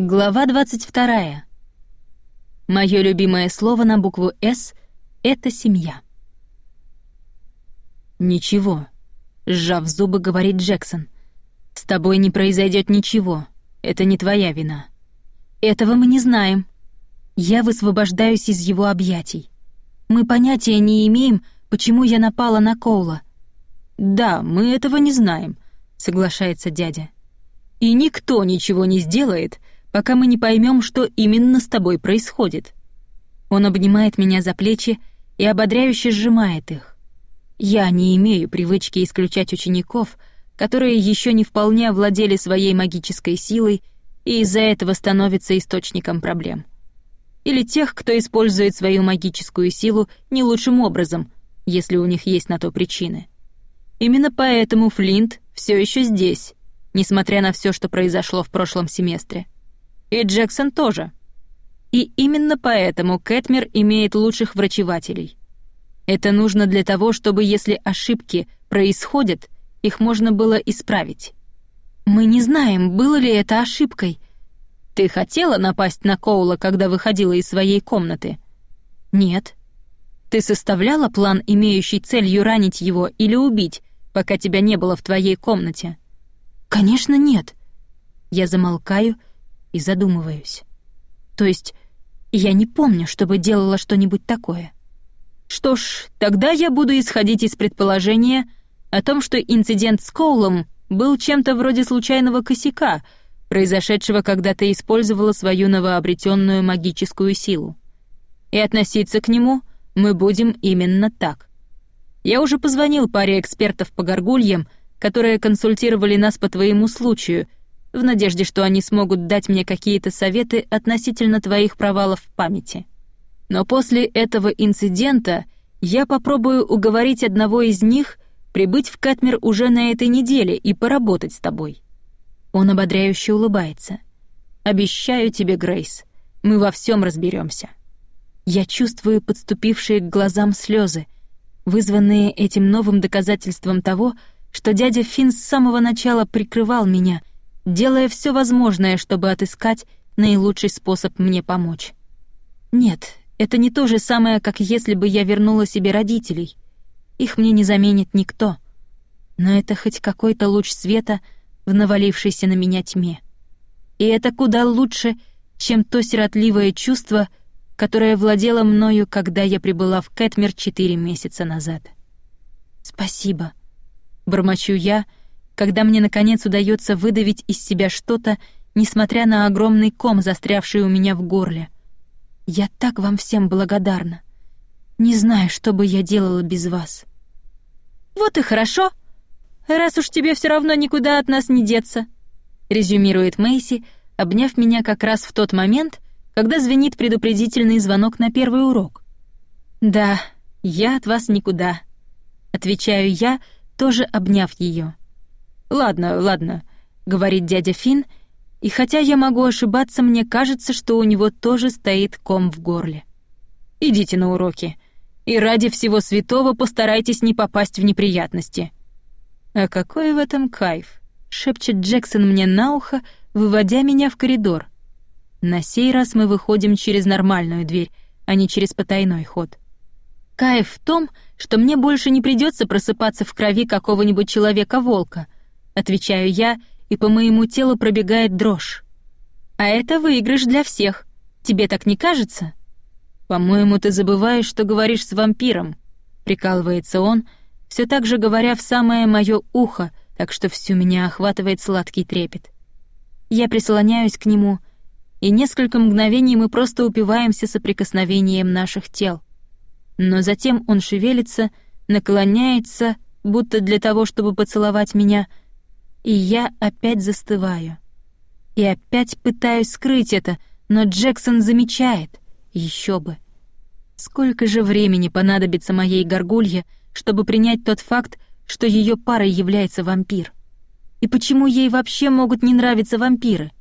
Глава 22. Моё любимое слово на букву «С» — это семья. «Ничего», — сжав зубы, говорит Джексон. «С тобой не произойдет ничего. Это не твоя вина». «Этого мы не знаем». Я высвобождаюсь из его объятий. Мы понятия не имеем, почему я напала на Коула. «Да, мы этого не знаем», — соглашается дядя. «И никто ничего не сделает, пока мы не поймем, что именно с тобой происходит». Он обнимает меня за плечи и ободряюще сжимает их. Я не имею привычки исключать учеников, которые еще не вполне овладели своей магической силой и из-за этого становятся источником проблем. Или тех, кто использует свою магическую силу не лучшим образом, если у них есть на то причины. Именно поэтому Флинт все еще здесь, несмотря на все, что произошло в прошлом семестре. И Джексон тоже. И именно поэтому Кэтмер имеет лучших врачевателей. Это нужно для того, чтобы если ошибки происходят, их можно было исправить. Мы не знаем, было ли это ошибкой. Ты хотела напасть на Коула, когда выходила из своей комнаты? Нет. Ты составляла план, имеющий целью ранить его или убить, пока тебя не было в твоей комнате? Конечно, нет. Я замолкаю и задумываюсь. То есть я не помню, чтобы делала что-нибудь такое. Что ж, тогда я буду исходить из предположения о том, что инцидент с Коулом был чем-то вроде случайного косяка, произошедшего, когда ты использовала свою новообретенную магическую силу. И относиться к нему мы будем именно так. Я уже позвонил паре экспертов по горгульям, которые консультировали нас по твоему случаю — в надежде, что они смогут дать мне какие-то советы относительно твоих провалов в памяти. Но после этого инцидента я попробую уговорить одного из них прибыть в Катмир уже на этой неделе и поработать с тобой». Он ободряюще улыбается. «Обещаю тебе, Грейс, мы во всем разберемся. Я чувствую подступившие к глазам слезы, вызванные этим новым доказательством того, что дядя Финн с самого начала прикрывал меня — делая все возможное, чтобы отыскать наилучший способ мне помочь. Нет, это не то же самое, как если бы я вернула себе родителей. Их мне не заменит никто. Но это хоть какой-то луч света в навалившейся на меня тьме. И это куда лучше, чем то сиротливое чувство, которое владело мною, когда я прибыла в Кэтмер четыре месяца назад. «Спасибо», — бормочу я, — когда мне наконец удается выдавить из себя что-то, несмотря на огромный ком, застрявший у меня в горле. Я так вам всем благодарна. Не знаю, что бы я делала без вас. Вот и хорошо. Раз уж тебе все равно никуда от нас не деться, резюмирует Мэйси, обняв меня как раз в тот момент, когда звенит предупредительный звонок на первый урок. Да, я от вас никуда, отвечаю я, тоже обняв ее. «Ладно, ладно», — говорит дядя Фин, и хотя я могу ошибаться, мне кажется, что у него тоже стоит ком в горле. «Идите на уроки, и ради всего святого постарайтесь не попасть в неприятности». «А какой в этом кайф?» — шепчет Джексон мне на ухо, выводя меня в коридор. На сей раз мы выходим через нормальную дверь, а не через потайной ход. Кайф в том, что мне больше не придется просыпаться в крови какого-нибудь человека-волка — отвечаю я, и по моему телу пробегает дрожь. А это выигрыш для всех. Тебе так не кажется? По-моему, ты забываешь, что говоришь с вампиром, прикалывается он, все так же говоря в самое мое ухо, так что всю меня охватывает сладкий трепет. Я прислоняюсь к нему, и несколько мгновений мы просто упиваемся соприкосновением наших тел. Но затем он шевелится, наклоняется, будто для того, чтобы поцеловать меня — и я опять застываю. И опять пытаюсь скрыть это, но Джексон замечает. Еще бы. Сколько же времени понадобится моей горгулье, чтобы принять тот факт, что ее парой является вампир? И почему ей вообще могут не нравиться вампиры?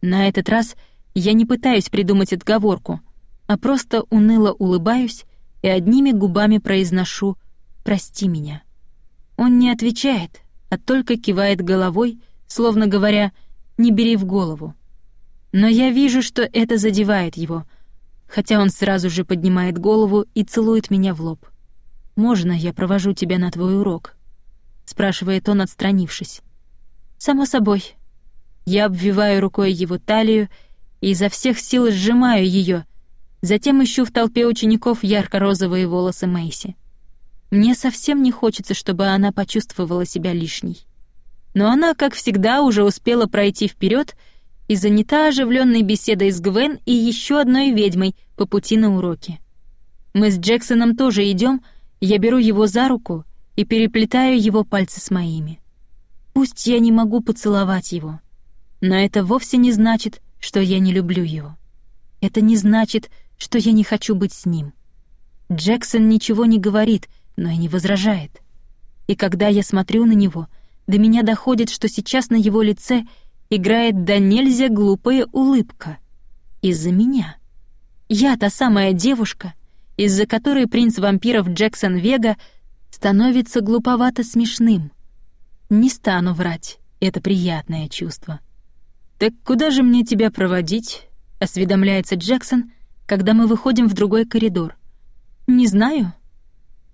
На этот раз я не пытаюсь придумать отговорку, а просто уныло улыбаюсь и одними губами произношу «Прости меня». Он не отвечает, а только кивает головой, словно говоря «не бери в голову». Но я вижу, что это задевает его, хотя он сразу же поднимает голову и целует меня в лоб. «Можно я провожу тебя на твой урок?» — спрашивает он, отстранившись. «Само собой». Я обвиваю рукой его талию и изо всех сил сжимаю ее, затем ищу в толпе учеников ярко-розовые волосы Мэйси. Мне совсем не хочется, чтобы она почувствовала себя лишней. Но она, как всегда, уже успела пройти вперед и занята оживленной беседой с Гвен и еще одной ведьмой по пути на уроки. Мы с Джексоном тоже идем, я беру его за руку и переплетаю его пальцы с моими. Пусть я не могу поцеловать его, но это вовсе не значит, что я не люблю его. Это не значит, что я не хочу быть с ним. Джексон ничего не говорит, но и не возражает. И когда я смотрю на него, до меня доходит, что сейчас на его лице играет да нельзя глупая улыбка. Из-за меня. Я та самая девушка, из-за которой принц вампиров Джексон Вега становится глуповато смешным. Не стану врать, это приятное чувство. «Так куда же мне тебя проводить?» — осведомляется Джексон, когда мы выходим в другой коридор. «Не знаю».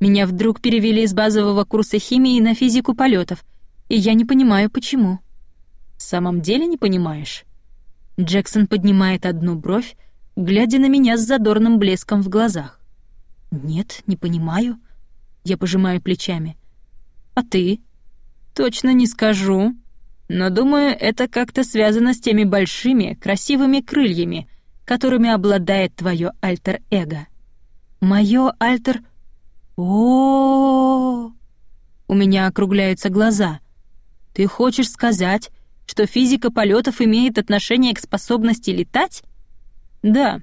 Меня вдруг перевели из базового курса химии на физику полетов, и я не понимаю, почему. «В самом деле не понимаешь?» Джексон поднимает одну бровь, глядя на меня с задорным блеском в глазах. «Нет, не понимаю». Я пожимаю плечами. «А ты?» «Точно не скажу. Но думаю, это как-то связано с теми большими, красивыми крыльями, которыми обладает твое альтер-эго». «Моё альтер...» о, У меня округляются глаза. «Ты хочешь сказать, что физика полетов имеет отношение к способности летать?» «Да».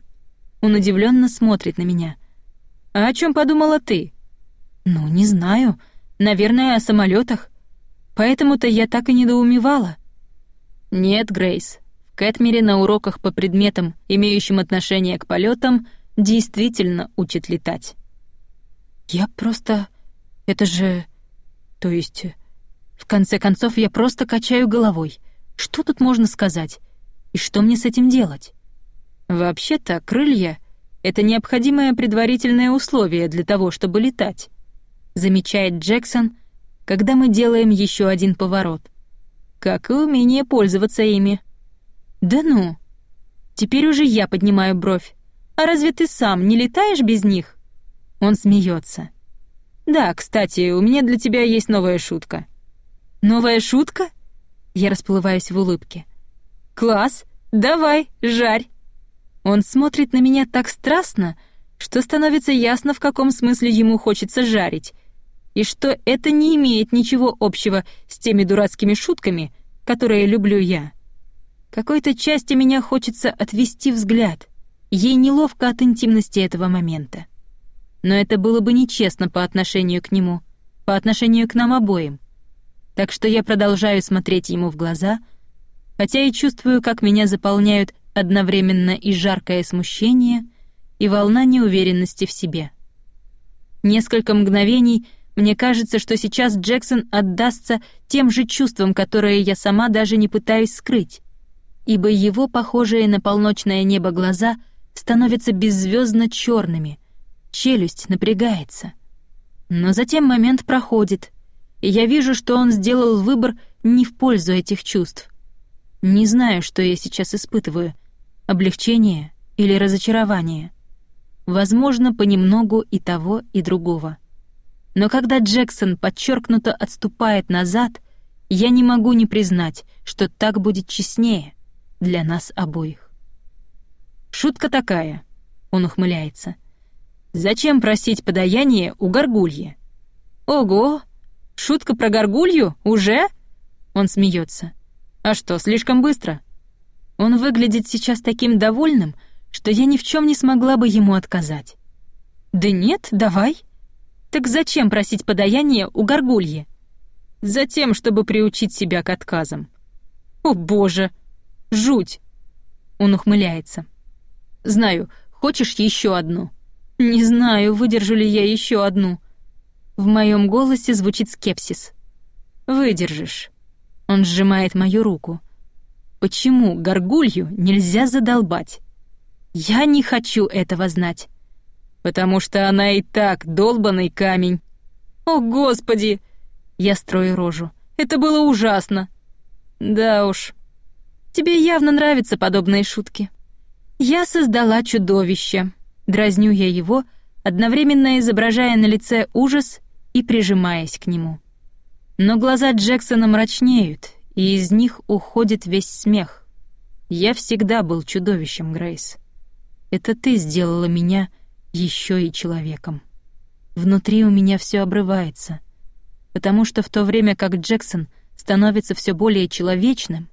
Он удивленно смотрит на меня. «А о чем подумала ты?» «Ну, не знаю. Наверное, о самолетах. Поэтому-то я так и недоумевала». «Нет, Грейс. В Кэтмере на уроках по предметам, имеющим отношение к полетам, действительно учат летать». «Я просто... Это же... То есть... В конце концов, я просто качаю головой. Что тут можно сказать? И что мне с этим делать?» «Вообще-то, крылья — это необходимое предварительное условие для того, чтобы летать замечает Джексон, когда мы делаем еще один поворот. Как и умение пользоваться ими. Да ну. Теперь уже я поднимаю бровь. А разве ты сам не летаешь без них? Он смеется. Да, кстати, у меня для тебя есть новая шутка. Новая шутка? Я расплываюсь в улыбке. Класс, давай, жарь. Он смотрит на меня так страстно, что становится ясно, в каком смысле ему хочется жарить, и что это не имеет ничего общего с теми дурацкими шутками, которые люблю я. Какой-то части меня хочется отвести взгляд. Ей неловко от интимности этого момента. Но это было бы нечестно по отношению к нему, по отношению к нам обоим. Так что я продолжаю смотреть ему в глаза, хотя и чувствую, как меня заполняют одновременно и жаркое смущение, и волна неуверенности в себе. Несколько мгновений мне кажется, что сейчас Джексон отдастся тем же чувствам, которые я сама даже не пытаюсь скрыть, ибо его похожие на полночное небо глаза становятся беззвездно черными, челюсть напрягается. Но затем момент проходит, и я вижу, что он сделал выбор не в пользу этих чувств. Не знаю, что я сейчас испытываю — облегчение или разочарование. Возможно, понемногу и того, и другого. Но когда Джексон подчеркнуто отступает назад, я не могу не признать, что так будет честнее для нас обоих. Шутка такая, он ухмыляется. Зачем просить подаяние у горгульи? Ого, шутка про горгулью уже? Он смеется. А что, слишком быстро? Он выглядит сейчас таким довольным, что я ни в чем не смогла бы ему отказать. Да нет, давай. Так зачем просить подаяние у горгульи? Затем, чтобы приучить себя к отказам. О, боже! Жуть! Он ухмыляется. Знаю, хочешь еще одну? Не знаю, выдержу ли я еще одну. В моем голосе звучит скепсис. Выдержишь. Он сжимает мою руку. почему горгулью нельзя задолбать. Я не хочу этого знать. Потому что она и так долбанный камень. О, Господи! Я строю рожу. Это было ужасно. Да уж. Тебе явно нравятся подобные шутки. Я создала чудовище. Дразню я его, одновременно изображая на лице ужас и прижимаясь к нему. Но глаза Джексона мрачнеют, и из них уходит весь смех. Я всегда был чудовищем, Грейс. Это ты сделала меня еще и человеком. Внутри у меня все обрывается, потому что в то время как Джексон становится все более человечным,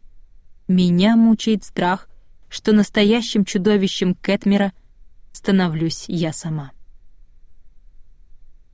меня мучает страх, что настоящим чудовищем Кэтмера становлюсь я сама.